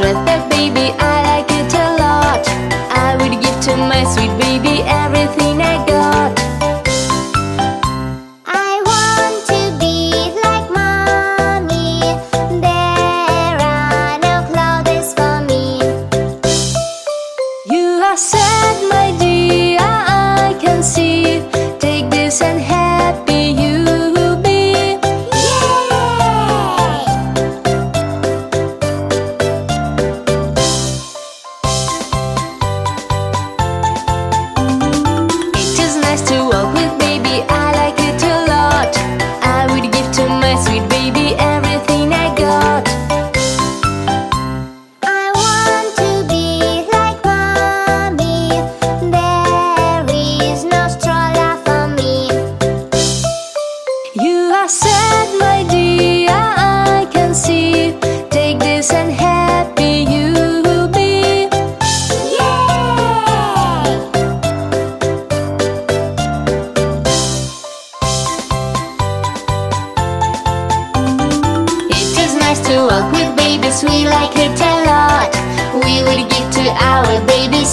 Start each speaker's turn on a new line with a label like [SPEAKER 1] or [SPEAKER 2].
[SPEAKER 1] dress, but baby, I like it a lot. I would give to my sweet baby everything I got.
[SPEAKER 2] I want to be like mommy. There are no clothes for me.
[SPEAKER 1] You are sad, my dear, to walk with babies, we like it a lot. We would give to our babies